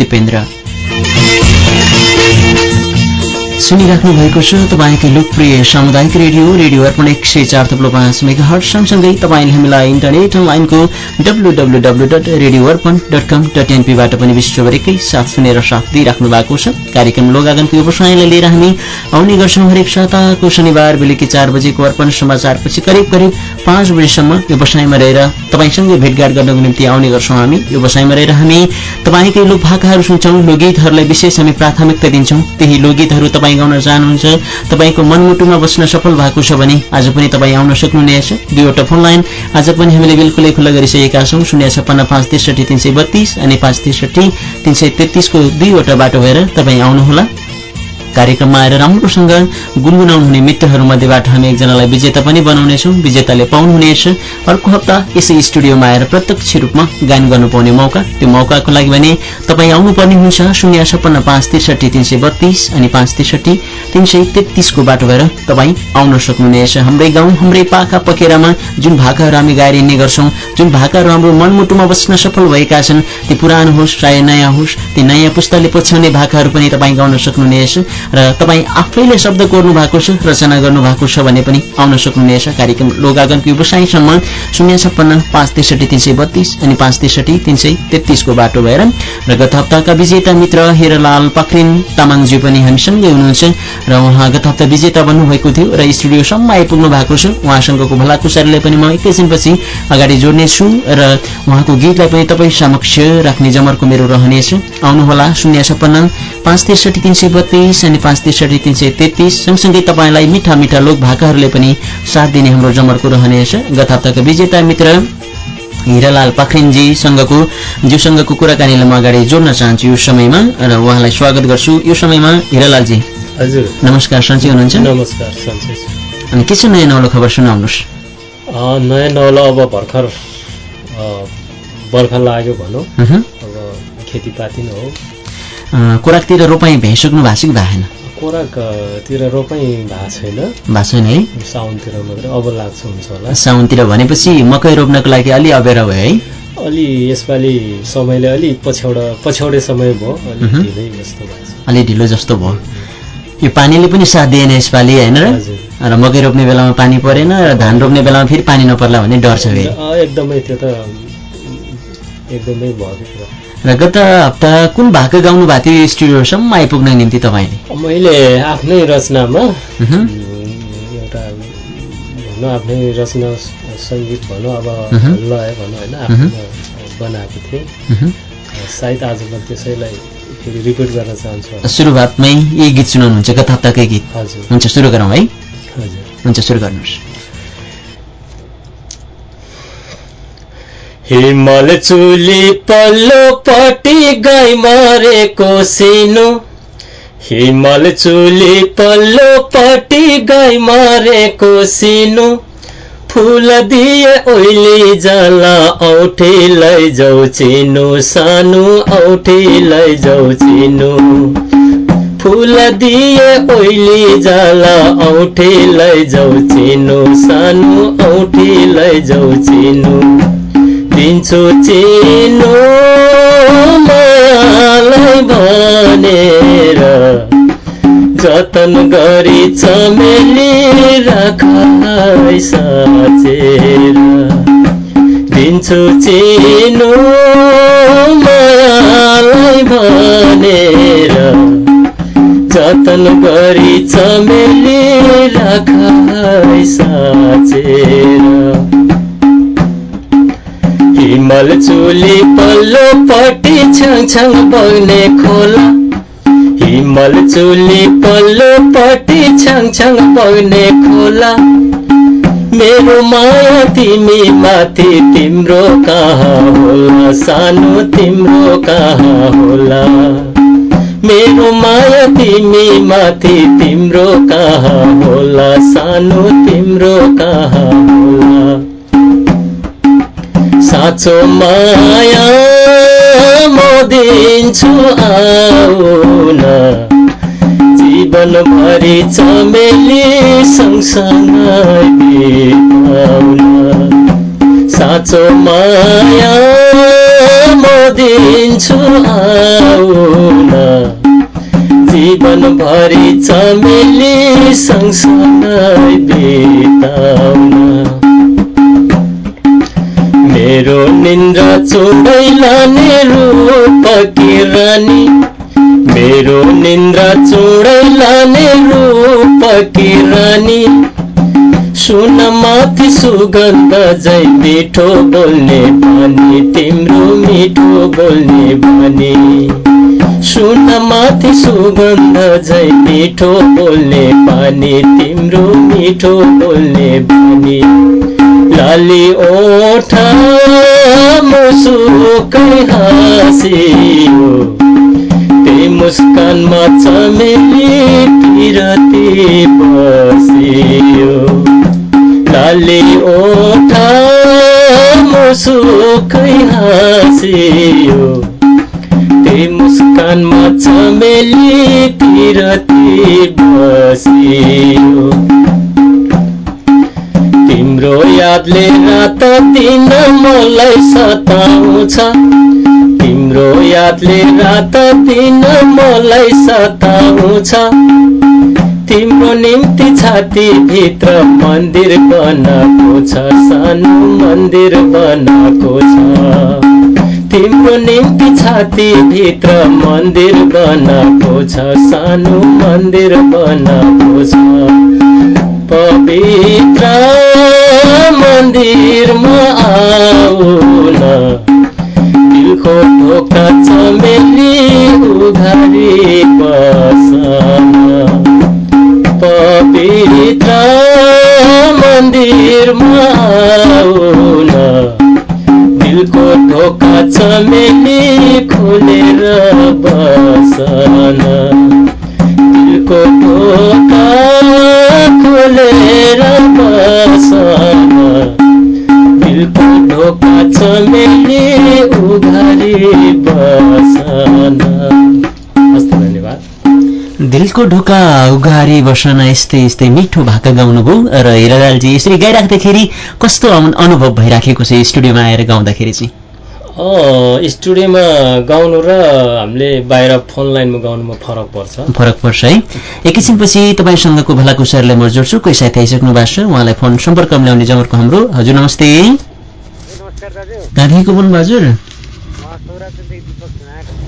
दिपेन्द्र सुनिराख्नु भएको छ तपाईँकै लोकप्रिय सामुदायिक रेडियो रेडियो अर्पण एक सय चार थप्लो पाँच मेगा हट सँगसँगै तपाईँले हामीलाई इन्टरनेट अनलाइनको W W W dot radio Arpan dot com dot एनपीबाट पनि विश्वभरिकै साथ सुनेर साथ दिइराख्नु भएको छ। कार्यक्रम लोगागनको व्यवसायलाई लिएर हामी आउने गर्छौँ हरेक साताको शनिबार बेलुकी चार बजेको अर्पण समाचारपछि करिब करिब पाँच बजीसम्म व्यवसायमा रहेर तपाईँसँगै भेटघाट गर्नको निम्ति आउने गर्छौँ हामी। व्यवसायमा रहेर हामी तपाईँकै लोक भाकाहरू सुन्छौँ। लोकगीतहरूलाई विशेष हामी प्राथमिकता दिन्छौँ। त्यही लोकगीतहरू तपाईँ गाउन चाहनुहुन्छ। तपाईँको मनमुटुमा बस्न सफल भएको छ भने आज पनि तपाईँ आउन सक्नुहुनेछ दुईवटा फोन लाइन आज पनि हामीले बिल्कुलै खुल्ला गरिसकेका छौँ। शून्य छप्पन्न पाँच त्रिसठी तिन सय बत्तीस अनि पाँच त्रिसठी तिन सय तेत्तिसको दुईवटा बाटो भएर तपाईँ आउनुहोला। कार्यक्रममा आएर राम्रोसँग गुनगुनाउनु हुने मित्रहरूमध्येबाट हामी एकजनालाई विजेता पनि बनाउनेछौँ। विजेताले पाउनुहुनेछ अर्को हप्ता यसै स्टुडियोमा आएर प्रत्यक्ष रूपमा गायन गर्नु पाउने मौका। त्यो मौकाको लागि भने तपाईँ आउनुपर्ने हुन्छ। शून्य छप्पन्न पाँच त्रिसठी तिन सय बत्तीस अनि पाँच त्रिसठी तिन सय तेत्तिसको बाटो भएर तपाईँ आउन सक्नुहुनेछ हाम्रै गाउँ हाम्रै पाखा पखेरामा जुन भाकाहरू हामी गाएर हिँड्ने गर्छौँ जुन भाकाहरू हाम्रो मनमुटुमा बस्न सफल भएका छन् ती पुरानो होस् चाहे नयाँ होस् ती नयाँ पुस्ताले पछ्याउने भाकाहरू पनि तपाईँ गाउन सक्नुहुनेछ र तपाईँ आफैले शब्द कोर्नु भएको छ रचना गर्नु भएको छ भने पनि आउन सक्नुहुनेछ कार्यक्रम लोगागनको व्यवसायसम्म शून्य छप्पन्न पाँच त्रिसठी तिन सय बत्तीस अनि पाँच त्रिसठी तिन सय तेत्तिसको बाटो भएर र गत हप्ताका विजेता मित्र हेरलाल पक्रिन तामाङज्यू पनि हामीसँगै हुनुहुन्छ र उहाँ गत हप्ता विजेता बन्नुभएको थियो र स्टुडियोसम्म आइपुग्नु भएको छ। उहाँसँगको भलाकुसारीलाई पनि म एकैछिनपछि अगाडि जोड्नेछु र उहाँको गीतलाई पनि तपाईँ समक्ष राख्ने जमर्को मेरो रहनेछ। आउनुहोला शून्य छप्पन्न पाँच त्रिसठी तिन सय बत्तीस अनि पाँच त्रिसठी तिन सय तेत्तिस सँगसँगै तपाईँलाई मिठा मिठा लोक भाकाहरूले पनि साथ दिने हाम्रो जमर्को रहनेछ गत हप्ताका विजेता मित्र हिरालाल पाखरिनजीसँगको ज्यूसँगको कुराकानीलाई म अगाडि जोड्न चाहन्छु यो समयमा र उहाँलाई स्वागत गर्छु। यो समयमा हिरालालजी हजुर। नमस्कार सन्चै हुनुहुन्छ? नमस्कार। अनि के छ नयाँ नौलो खबर सुनाउनुहोस्? नयाँ नौलो अब भर्खर बर्खा लाग्यो भनौँ। अब खेतीपाती नै हो। कोराकतिर रोपाइँ भ्याइसक्नु भएको छ कि भएन? कोराकतिर रोपाइँ भएको छैन। भएको छैन है? साउनतिर मात्रै अब लाग्छ हुन्छ होला। साउनतिर भनेपछि मकै रोप्नको लागि अलि अबेर भयो है? अलि यसपालि समयले अलि पछ्याउडा पछ्याउडे समय भयो अलि मह्म। ढिलै जस्तो अलि ढिलो जस्तो भयो। यो पानीले पनि साथ दिएन यसपालि होइन र? मकै रोप्ने बेलामा पानी परेन र धान रोप्ने बेलामा फेरि पानी नपर्ला भन्ने डर छ फेरि। एकदमै त्यो त एकदमै कुरा। र गत हप्ता कुन भाका गाउनु भएको थियो स्टुडियोसम्म आइपुग्न निम्ति तपाईँले? मैले आफ्नै रचनामा एउटा भनौँ आफ्नै रचना सङ्गीत भनौँ अब। लय भनौँ होइन आफ्नो बनाएको थिएँ। सायद आज म त्यसैलाई फेरि रिपिट गर्न चाहन्छु। सुरुवातमै यही गीत सुनाउनुहुन्छ गत हप्ताकै गीत। हजुर। हुन्छ सुरु गरौँ है। हजुर। हुन्छ सुरु गर्नुहोस्। हिमल चुली पल्लोपट्टि गाई मरेको सिनो। हिमल चुली पल्लोपट्टि गाई मरेको सिनो। फुल दिए ओइली जाला औठी लैजाउ चिनो। सानो औठी लैजाउ चिनो। फुल दिए ओइली जाला औठी लैजाउ चिनो। सानो औठी लैजाउ चिनो। दिन्छु चिनो भनेर जतन गरी चमेली राखाइ साचेर। दिन्छु चिनो मायालाई भनेर जतन गरी चमेली राखाइ साचेर। चुली पल्लोपट्टि छाङ बग्ने खोला। हिमल चुली पल्लोपट्टि छाङ बग्ने खोला। मेरो माया तिमी माथि तिम्रो कहाँ होला? सानो तिम्रो कहाँ होला? मेरो माया तिमी माथि तिम्रो कहाँ होला? सानो तिम्रो कहाँ होला? साँचो माया म दिन्छु आउन। जीवनभरि चमेली सँगसँगै बिताउन। साँचो माया म दिन्छु आउन। जीवनभरि चमेली सँगसँगै बिताउन। निन्द्रा चोडै लाने रूप किरानी मेरो निन्द्रा चोडै लाने रूप किरानी सुन माथि सुगन्ध जै मिठो बोल्ने बानी तिम्रो मिठो बोल्ने बानी सुन माथि सुगन्ध जै मिठो बोल्ने पानी तिम्रो मिठो बोल्ने बानी लाली ओठ मुसुकै हाँसियो। त्यही मुस्कानमा चमेली पिरती बसियो। लाली ओठ मुसुकै हाँसियो। त्यही मुस्कानमा चमेली पिरती बसियो। तिम्रो यादले रात दिन मलाई सताउँछ। तिम्रो यादले रात दिन मलाई सताउँछ। तिम्रो निम्ति छातीभित्र मन्दिर बनाएको छ सानो मन्दिर बनाएको छ। तिम्रो निम्ति छातीभित्र मन्दिर बनाएको छ सानो मन्दिर बनाएको छ। पवित्र मन्दिरमा आउन। दिलको ढोका चमेली उघारी बसन पवित्र मन्दिरमा आउन। ढोका चमेली खोलेर बसन। दिलको ढोका खोलेर बसन। दिलको ढोका चमेली उघारी बसन। ढोका उघारी बसन यस्तै यस्तै मिठो भाका गाउनुभयो र हिरालालजी यसरी गाइराख्दाखेरि कस्तो अनु- अनुभव भइराखेको छ स्टुडियोमा आएर गाउँदाखेरि चाहिँ? स्टुडियोमा गाउनु र हामीले बाहिर फोन लाइनमा गाउनुमा फरक पर्छ। फरक पर्छ है? एकैछिनपछि तपाईँसँगको भलाकुसारलाई म जोड्छु कोही साथी आइसक्नु भएको छ उहाँलाई फोन सम्पर्क मिलाउने जमर्को हाम्रो हजुर नमस्ते। नमस्कार दाजु। कहाँदेखिको बोल्नु हजुर?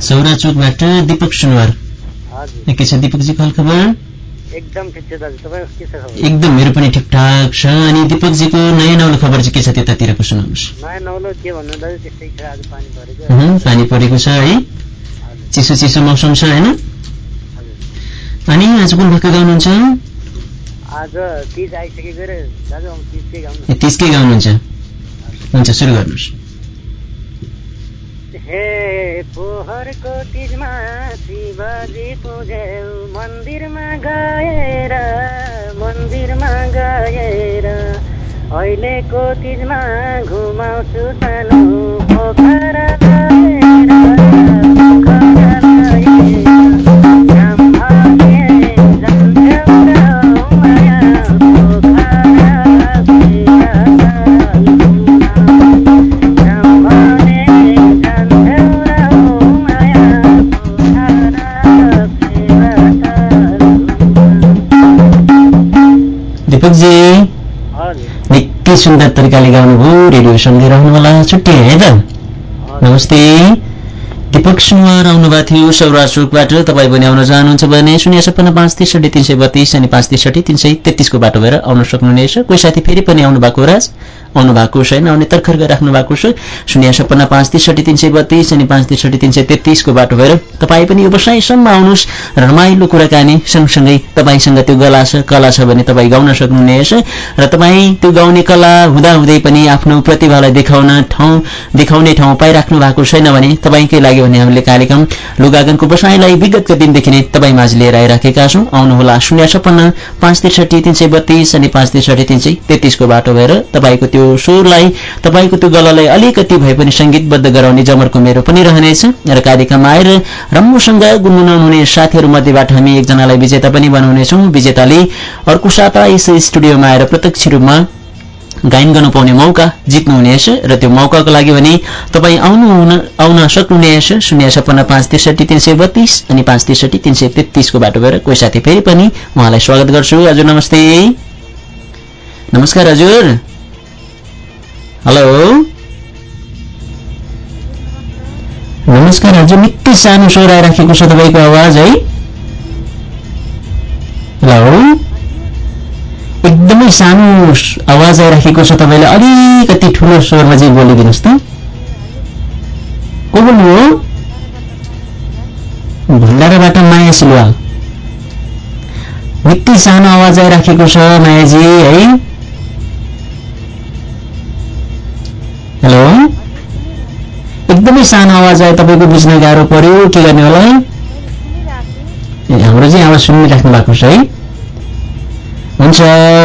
सौराचुरदेखि दिपक सुनवार हजुर। के छ दिपकजी खबर। एकदम मेरो पनि ठिकठाक छ अनि दिपकजीको नयाँ नौलो खबर चाहिँ के छ त्यतातिरको सुनाउनुहोस् नयाँ नौलो के भन्नु दाजु त्यस्तै छ आज पानी परेको। उहुँ, पानी परेको छ है। चिसो चिसो मौसम छ होइन? अनि आज कुन भाका गाउनुहुन्छ? आज तिज आइसकेको रे तिजकै गाउनुहुन्छ। हुन्छ सुरु गर्नुहोस्। हे पोहरको तिजमा शिवजी पुजेऊ मन्दिरमा गएर मन्दिरमा गएर अहिलेको तिजमा घुमाउँछु सानो पोखरा गएर पोखरा दिपकजी निकै सुन्दर तरिकाले गाउनुभयो रेडियो सँगै रहनुहोला छुट्टी है त? नमस्ते। दिपक सुनवार आउनुभएको थियो सौरा चोकबाट। तपाईँ पनि आउन चाहनुहुन्छ भने शून्य सपन्न पाँच त्रिसठी तिन सय बत्तिस अनि पाँच त्रिसठी तिन सय तेत्तिसको बाटो भएर आउन सक्नुहुनेछ। कोही साथी फेरि पनि आउनु भएको राज? आउनु भएको छैन आउने तर्खर गरिराख्नु भएको छ। शून्य सपन्न पाँच त्रिसठी तिन सय बत्तिस अनि पाँच त्रिसठी तिन सय तेत्तिसको बाटो भएर तपाईँ पनि व्यवसायसम्म आउनुहोस्। रमाइलो कुराकानी सँगसँगै तपाईँसँग त्यो गला छ कला छ भने तपाईँ गाउन सक्नुहुनेछ र तपाईँ त्यो गाउने कला हुँदाहुँदै पनि आफ्नो प्रतिभालाई देखाउन ठाउँ देखाउने ठाउँ पाइराख्नु भएको छैन भने तपाईँकै लाग्यो भने हामीले कार्यक्रम लुगागनको बसाइलाई विगतको दिनदेखि नै तपाईँ माझ लिएर आइराखेका छौँ। आउनुहोला शून्य छप्पन्न पाँच त्रिसठी तिन सय बत्तिस अनि पाँच त्रिसठी तिन सय तेत्तिसको बाटो भएर तपाईँको त्यो स्वरलाई तपाईँको त्यो गलालाई अलिकति भए पनि सङ्गीतबद्ध गराउने जमर्को मेरो पनि रहनेछ। र कार्यक्रममा आएर राम्रोसँग गुनगुनाउनु हुने साथीहरू मध्येबाट हामी एकजनालाई विजेता पनि बनाउनेछौँ। विजेताले अर्को साता यस स्टुडियोमा आएर प्रत्यक्ष रूपमा गायन गर्नु पाउने मौका जित्नुहुनेछ र त्यो मौकाको लागि भने तपाईँ आउनु आउन सक्नुहुनेछ। शून्य छप्पन्न पाँच त्रिसठी तिन सय बत्तीस अनि पाँच त्रिसठी तिन सय तेत्तिसको बाटो गएर कोही साथी फेरि पनि उहाँलाई स्वागत गर्छु। हजुर नमस्ते। नमस्कार हजुर। हेलो नमस्कार हजुर निकै सानो स्वर आइराखेको छ तपाईँको आवाज है? हेलो एकदमै सानो आवाज आइराखेको छ तपाईँले अलिकति ठुलो स्वरमा चाहिँ बोलिदिनुहोस् त। को बोल्नु हो? भण्डाराबाट माया सिलवाल। निकै सानो आवाज आइराखेको छ मायाजी है? हेलो? एकदमै सानो आवाज आयो तपाईँको बुझ्न गाह्रो पर्यो के गर्ने होला? ए हाम्रो चाहिँ आवाज सुनिराख्नु भएको छ है। हुन्छ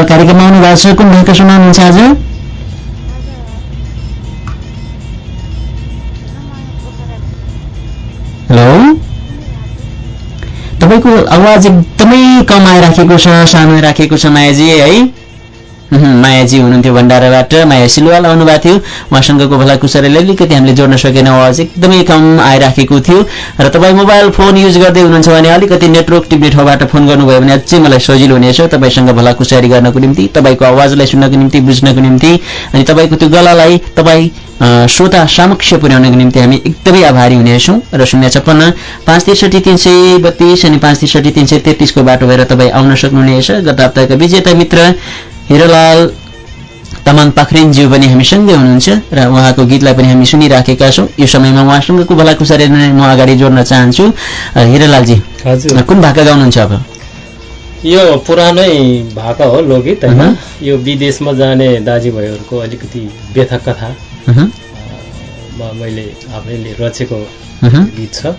कार्यक्रममा आउनु भएको छ कुन भाका सुनाउनुहुन्छ आज? हेलो? तपाईँको आवाज एकदमै कम आइराखेको छ सानो आइराखेको छ मायाजी है। मायाजी हुनुहुन्थ्यो भण्डाराबाट माया सिलवाल आउनुभएको थियो। उहाँसँगको भला कुसारीले अलिकति हामीले जोड्न सकेन आवाज एकदमै कम आइराखेको थियो। र तपाईँ मोबाइल फोन युज गर्दै हुनुहुन्छ भने अलिकति नेटवर्क टिप्ने ठाउँबाट फोन गर्नुभयो भने अझै मलाई सजिलो हुनेछ। तपाईँसँग भला कुसारी गर्नको निम्ति तपाईँको आवाजलाई सुन्नको निम्ति बुझ्नको निम्ति अनि तपाईँको त्यो गलालाई तपाईँ श्रोता समक्ष पुर्याउनको निम्ति हामी एकदमै आभारी हुनेछौँ। र शून्य छप्पन्न पाँच त्रिसठी तिन सय बत्तिस अनि पाँच त्रिसठी तिन सय तेत्तिसको बाटो भएर तपाईँ आउन सक्नुहुनेछ। गत हप्ताका विजेता मित्र हिरोलाल तामाङ पाखरिनज्यू पनि हामीसँगै हुनुहुन्छ र उहाँको गीतलाई पनि हामी सुनिराखेका छौँ। यो समयमा उहाँसँगको भलाकुसारी नै म अगाडि जोड्न चाहन्छु। हिरोलालजी हजुर। कुन भाका गाउनुहुन्छ अब? यो पुरानै भाका हो लोकगीत होइन। यो विदेशमा जाने दाजुभाइहरूको अलिकति व्यथा कथा। मैले आफैले रचेको गीत छ।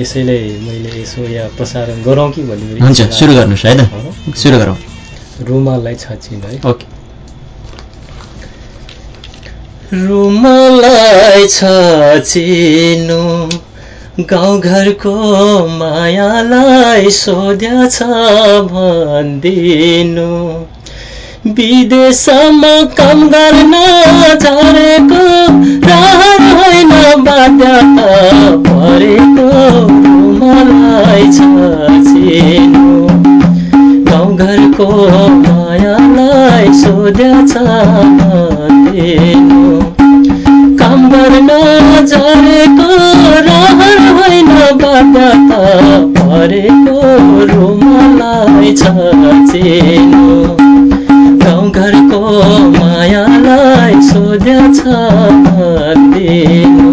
यसैले मैले यसो यहाँ प्रसारण गरौँ कि भन्ने हुन्छ सुरु। गर्नुहोस् है त। सुरु गरौँ। रुमाललाई छचिन है। ओके रुमाललाई छचिनु गाउँघरको मायालाई सोध्या छ भनिदिनु। विदेशमा काम गर्न झरेको होइन परेको रुमाललाई छचिनु। गाउँघरको मायालाई सोध्या छ भनिदिनु काम गर्न झरेको रहर होइन बाध्यता परेको रुमालाई छचिनु गाउँघरको मायालाई सोध्या छ भनिदिनु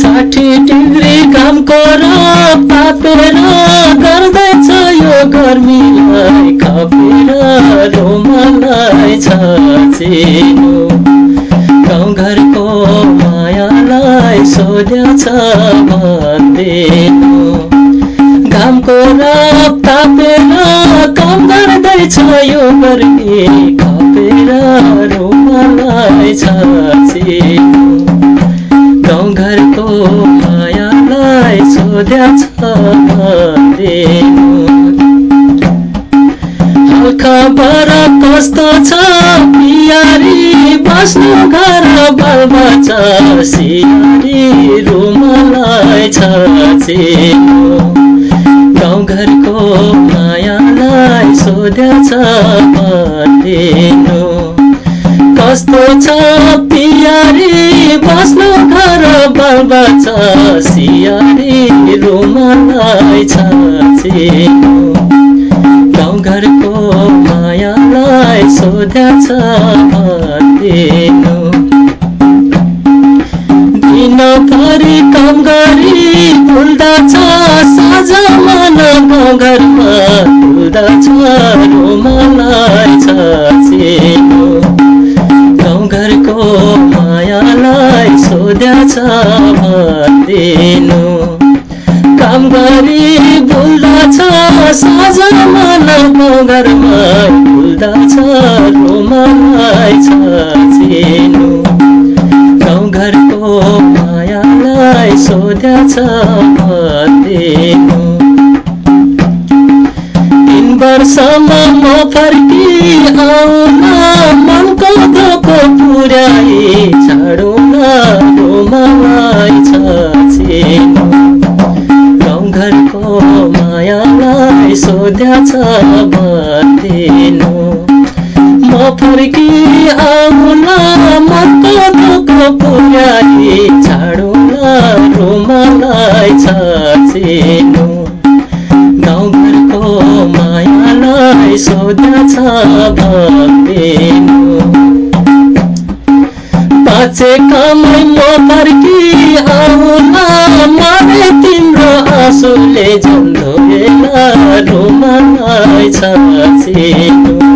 साठी डिग्री कामको र तापेर गर्मीलाई खपेर रोमालाई छचिनु। गाउँघरको मायालाई सोध्या छ घामको राप तापेर काम गर्दैछ यो गर्मी खपेर रोमालाई छचिनु। गाउँघरको मायालाई सोध्या हालखबर कस्तो छ पियारी बस्नु घर बालबच्चा सियारी रुमलाई छचिनु गाउँघरको मायालाई सोध्या छ कस्तो छ पियारी बस्नु घर बालबच्चा सियारी रुमलाई छचिनु गाउँघरको मायालाई सोध्या छ भनिदिनु दिनभरि काम गरी भुल्दछ साझा मन गाउँघरमा भुल्दछ रुमलाई छचिनु गाउँघरको मायालाई सोध्या छ भनिदिनु। काम गरी भुल्दछ साझा मन गाउँघरमा भुल्दछ रुमलाई छचिनु गाउँघरको मायालाई सोध्या छ दिन वर्षमा म फर्की आउन मनको दुःख पुर्याए छाडौँ मलाई छ गाउँघरको मायालाई सोध्या छ फर्की आउन मनको दुःख पुर्याए छाडौँ रोमालाई छ मायालाई सोध्छ भन्दिनु पाचे कमै म फर्की आउला मारे तिम्रो आँसुले झन्धोएला रोमालाई छ गाउँघरको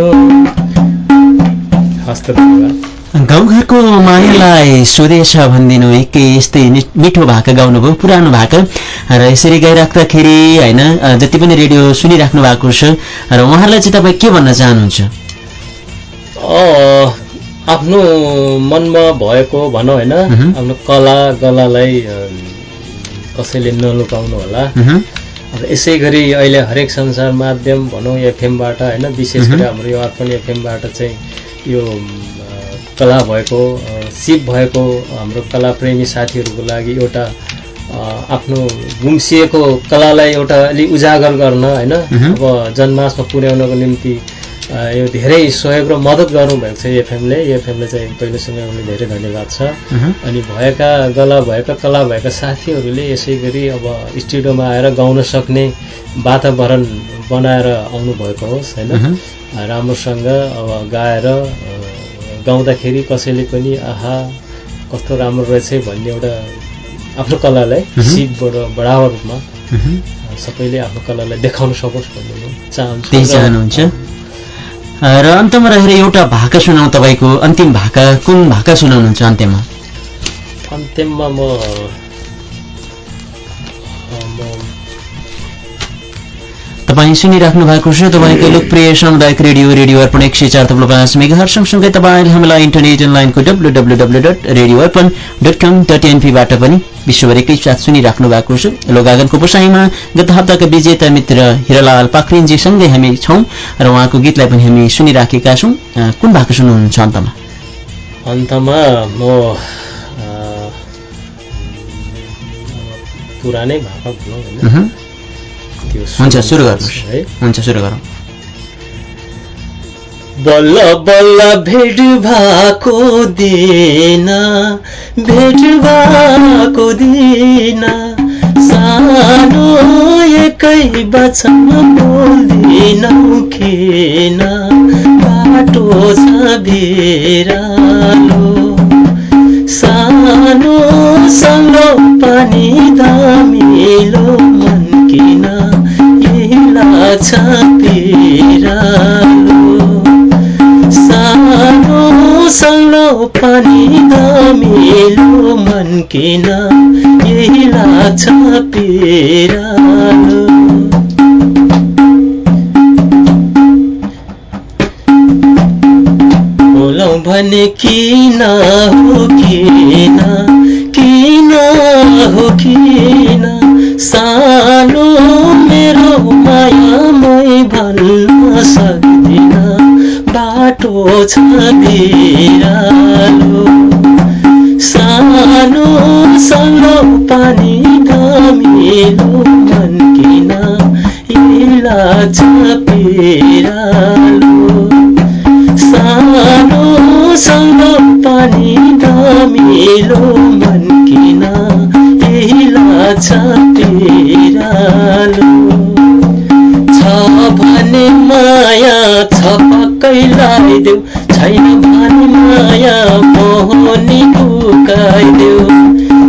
गाउँघरको मायालाई सोधेछ भनिदिनु एकै यस्तै मिठो भाका गाउनुभयो पुरानो भाका। र यसरी गाइराख्दाखेरि होइन जति पनि रेडियो सुनिराख्नु भएको छ र उहाँलाई चाहिँ तपाईँ के भन्न चाहनुहुन्छ? आफ्नो मनमा भएको भनौँ होइन आफ्नो कला गलालाई कसैले नलुकाउनु होला। अब यसै गरी अहिले हरेक संसार माध्यम भनौँ एफएमबाट होइन विशेष गरी हाम्रो यो अर्पण एफएमबाट चाहिँ यो कला भएको सिप भएको हाम्रो कलाप्रेमी साथीहरूको लागि एउटा आफ्नो गुम्सिएको कलालाई एउटा अलिक उजागर गर्न होइन। अब जनमासमा पुर्याउनको निम्ति यो धेरै सहयोग र मद्दत गर्नुभएको छ एफएमले। एफएमले चाहिँ पहिलो समयमा धेरै धन्यवाद छ। अनि भएका गला भएका कला भएका साथीहरूले यसै गरी अब स्टुडियोमा आएर गाउन सक्ने वातावरण बनाएर आउनुभएको होस् होइन? राम्रोसँग अब गाएर गाउँदाखेरि कसैले पनि आहा कस्तो राम्रो रहेछ भन्ने एउटा आफ्नो कलालाई सिपबाट बढावा रूपमा सबैले आफ्नो कलालाई देखाउन सकोस् भन्ने चाहन्छु। र अन्तमा रहेर एउटा भाका सुनाउ तपाईँको अन्तिम भाका। कुन भाका सुनाउनुहुन्छ अन्त्यमा? अन्त्यमा म तपाईँ सुनिराख्नु भएको छ तपाईँको लोकप्रिय सामुदायिक रेडियो रेडियो अर्पण एक सय चार तब्लो पाँच मेगा सँगसँगै तपाईँले हामीलाई इन्टरनेट अनलाइनको W W W dot radio Arpan dot com dot एनपीबाट पनि विश्वभरिकै साथ सुनिराख्नु भएको छ। लोगागनको बसाइमा गत हप्ताका विजेता मित्र हिरालाल पाखरिनजीसँगै हामी छौँ र उहाँको गीतलाई पनि हामी सुनिराखेका छौँ। कुन भएको सुन्नुहुन्छ अन्तमा? अन्तमा म पुरानै भनौँ होइन हुन्छ सुरु गर्नुहोस् है हुन्छ सुरु गरौँ बल्ल बल्ल भेट भएको दिन भेट भएको दिन सानो एकै बचन बोल्दिनौ खेन बाटो छ भिरालो सानो सङ्गो पनि दामिलो लाग्छ पिरालो सानो सानो पानी दमिलो मन किन यही लाग्छ पिरालो बोलौँ भने किन हो किन? किन हो किन? छ बिरालो सानो सानो पानी गमिलो मन किन इलाज पिरालो पुकाइदेऊ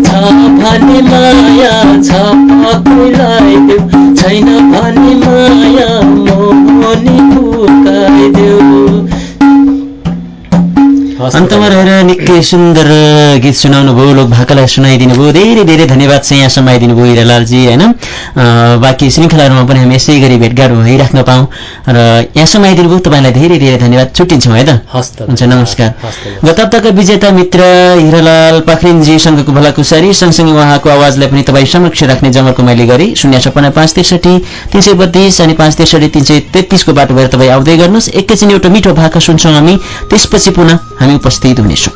छ भने माया छ पक्कै लगाइदेऊ छैन भने माया मोह अन्तमा रहेर निकै सुन्दर गीत सुनाउनु भयो लोक भाकालाई सुनाइदिनु भयो धेरै धेरै धन्यवाद चाहिँ यहाँसम्म आइदिनु भयो हिरालालजी होइन बाँकी श्रृङ्खलाहरूमा पनि हामी यसै गरी भेटघाट भइराख्न पाऊँ र यहाँसम्म आइदिनु भयो तपाईँलाई धेरै धेरै धन्यवाद छुट्टिन्छौँ है त हुन्छ नमस्कार गत हप्ताका विजेता मित्र हिरालाल पाखरिनजीसँगको भलाकुसारी सँगसँगै उहाँको आवाजलाई पनि तपाईँ समक्ष राख्ने जमर्को मैले गरेँ शून्य छप्पन्न पाँच त्रिसठी तिन सय बत्तिस अनि पाँच त्रिसठी तिन सय तेत्तिसको बाटो भएर तपाईँ आउँदै गर्नुहोस् एकैछिन एउटा मिठो भाका सुन्छौँ हामी त्यसपछि पुनः हामी उपस्थित हुनेछौँ।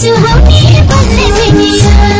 सुहाउने बल्ले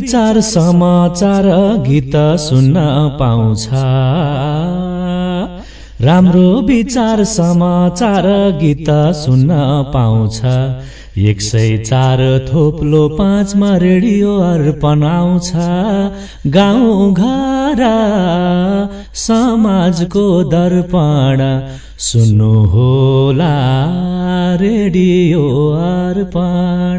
विचार समाचार गीत सुन्न पाउँछ। राम्रो विचार समाचार गीत सुन्न पाउँछ। एक सय चार थोप्लो पाँचमा रेडियो अर्पण आउँछ। गाउँ घर समाजको दर्पण। सुन्नु होला रेडियो अर्पण।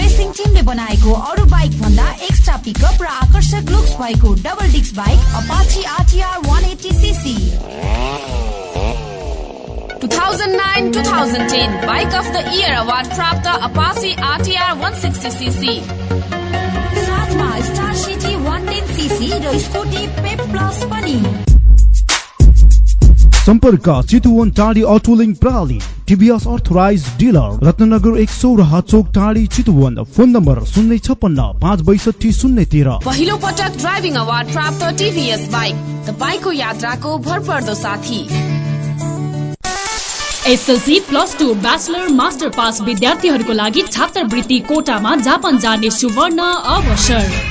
रेसिङ टिमले बनाएको अरू बाइक भन्दा एक्स्ट्रा पिकअप र आकर्षक लुक्स भएको double disc bike Apache RTR 180 CC 2009-2010 bike of the year award प्राप्त अपाची आरटिआर 160 सीसी साथमा स्टार सिटी 110 सीसी र स्कुटी पेप प्लस पनि। सम्पर्क चितुवन टाढी अटोलिङ प्रणाली टिभीएस अर्थराइज डिलर रत्नगर एक सौराहा चोक टाढी चितुवन फोन नम्बर शून्य छप्पन्न पाँच बैसठी शून्य तेह्र। पहिलो पटक ड्राइभिङ अवार्ड प्राप्त टिभीएस बाइक तपाईँको यात्राको भरपर्दो साथी। SLC plus two bachelor master pass विद्यार्थीहरूको लागि छात्रवृत्ति कोटामा जापान जाने सुवर्ण अवसर।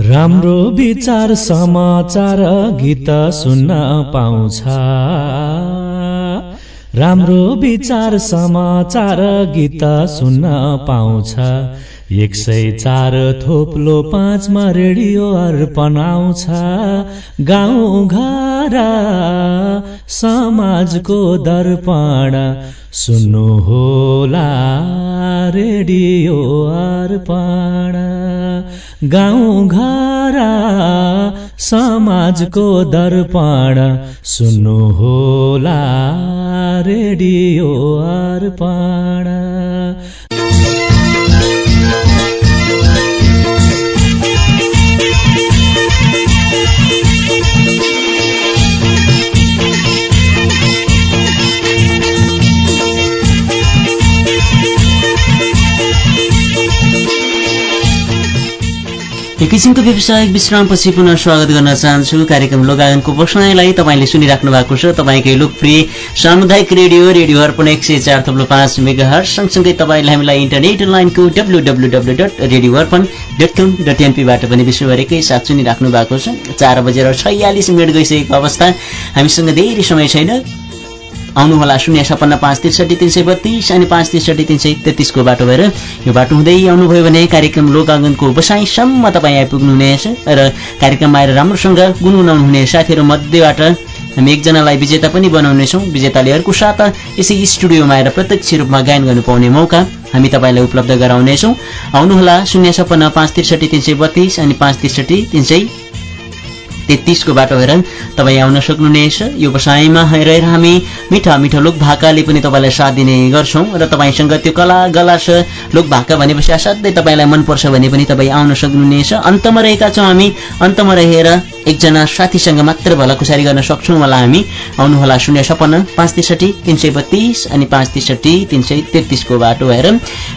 राम्रो विचार समाचार गीत सुन्न पाउँछ। राम्रो विचार समाचार गीत सुन्न पाउँछ। एक सय चार थोप्लो पाँचमा रेडियो अर्पण आउँछ। गाउँ घर समाजको दर्पण। सुन्नु होला रेडियो अर्पण। गाउँ घर समाजको दर्पण। सुन्नु होला रेडियो अर्पण। एक किसिमको व्यावसायिक विश्रामपछि पुनः स्वागत गर्न चाहन्छु। कार्यक्रम लोगायनको बसाइलाई तपाईँले सुनिराख्नु भएको छ। तपाईँकै लोकप्रिय सामुदायिक रेडियो रेडियो अर्पण एक सय चार थप्लो पाँच मेगा हर सँगसँगै तपाईँले हामीलाई इन्टरनेट लाइनको W W W dot radio Arpan dot com dot एनपीबाट पनि विश्वभरिकै साथ सुनिराख्नु भएको छ। चार बजेर छयालिस मिनट गइसकेको अवस्था। हामीसँग धेरै समय छैन। आउनुहोला शून्य छप्पन्न पाँच त्रिसठी तिन सय बत्तिस अनि पाँच त्रिसठी तिन सय तेत्तिसको बाटो भएर यो बाटो हुँदै आउनुभयो भने कार्यक्रम लोकाङ्गनको बसाइसम्म तपाईँ आइपुग्नुहुनेछ र कार्यक्रममा आएर राम्रोसँग गुनगुनाउनु हुने साथीहरू मध्येबाट हामी एकजनालाई विजेता पनि बनाउनेछौँ। विजेताले अर्को साता यसै स्टुडियोमा आएर प्रत्यक्ष रूपमा गायन गर्नु पाउने मौका हामी तपाईँलाई उपलब्ध गराउनेछौँ। आउनुहोला शून्य छप्पन्न पाँच त्रिसठी तिन सय बत्तिस अनि पाँच त्रिसठी तिन सय तेत्तिसको बाटो हेर तपाईँ आउन सक्नुहुनेछ यो बसाइमा रहेर हामी मिठा मिठा लोक भाकाले पनि तपाईँलाई साथ दिने गर्छौँ र तपाईँसँग त्यो कला गला छ लोक भाका भनेपछि असाध्यै तपाईँलाई मनपर्छ भने पनि तपाईँ आउन सक्नुहुनेछ अन्तमा रहेका छौँ हामी अन्तमा रहेर एकजना साथीसँग मात्र भलाकुसारी गर्न सक्छौँ होला हामी। आउनुहोला शून्य छपन्न पाँच त्रिसठी तिन सय बत्तिस अनि पाँच त्रिसठी तिन सय तेत्तिसको बाटो भएर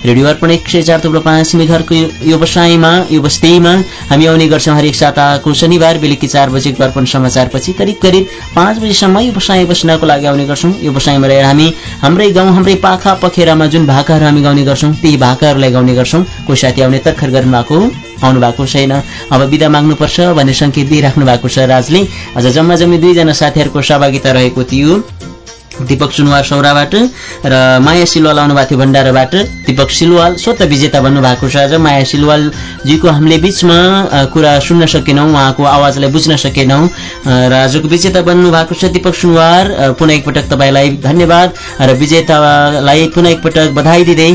रेडियो अर्पण एक सय चार थुप्रो पाँच मेघरको यो बसाइमा यो बस्तीमा हामी आउने गर्छौँ हरेक साताको शनिबार बेलुकी चार बजेको अर्पण समाचारपछि करिब करिब पाँच बजीसम्म यो बसाइ बस्नको लागि आउने गर्छौँ। यो बसाइमा रहेर हामी हाम्रै गाउँ हाम्रै पाखा पखेरामा जुन भाकाहरू हामी गाउने गर्छौँ त्यही भाकाहरूलाई गाउने गर्छौँ। कोही साथी आउने तर्खर गर्नुभएको आउनु भएको छैन। अब बिदा माग्नुपर्छ भन्ने सङ्केत दिइराख्नु भएको छ राजले। अझ जम्मा जम्मी दुईजना साथीहरूको सहभागिता रहेको थियो। दिपक सुनवार सौराबाट र माया सिलवाल आउनुभएको थियो भण्डाराबाट। दिपक सिलवाल स्वत विजेता भन्नुभएको छ आज। माया सिलवालजीको हामीले बिचमा कुरा सुन्न सकेनौँ उहाँको आवाजलाई बुझ्न सकेनौँ। र आजको विजेता बन्नुभएको छ दिपक सुनवार। पुनः एकपटक तपाईँलाई धन्यवाद। र विजेतालाई पुनः एकपटक बधाई दिँदै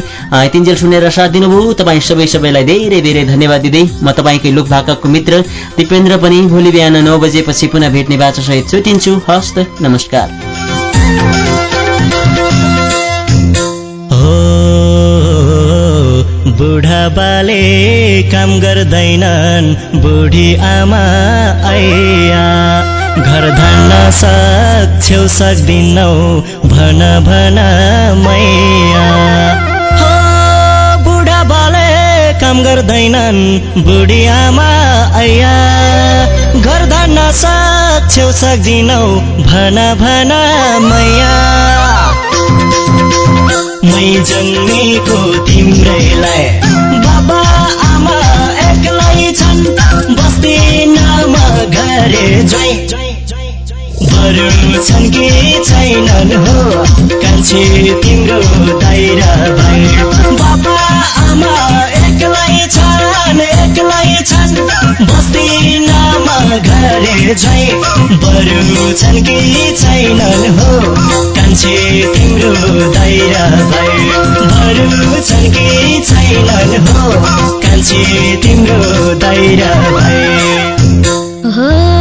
तिनजेल सुनेर साथ दिनुभयो। तपाईँ सबै सबैलाई धेरै धेरै धन्यवाद दिँदै। म तपाईँकै लोक भाकाको मित्र दिपेन्द्र पनि। भोलि बिहान नौ बजेपछि पुनः भेट्ने बाचासहित छुटिन्छु। हस्त नमस्कार। हो बुढा बाले काम गर्दैनन् बुढी आमा आइया घर धान्न सक्छौ सक्दिनौ भन भन मैया। काम गर्दैनन्। बुढी आमा आइया घर धान्न सक्छौ सक्दिनौ भन भन मैया। मै जन्मेको तिम्रैलाई। बाबा आमा एक्लै छन्। बस्दिनमा घरे ज्वाइँ। बरु छन् कि छैनन् हो? कान्छे तिम्रो दाइरा भाइ बाबा आमा छन्। बस्दिनमा घरे ज्वाइँ बरु छन् कि छैनन् हो। कान्छे तिम्रो दाइरा भाइ बरु छन् कि छैनन् हो। कान्छे तिम्रो दाइरा भाइ हो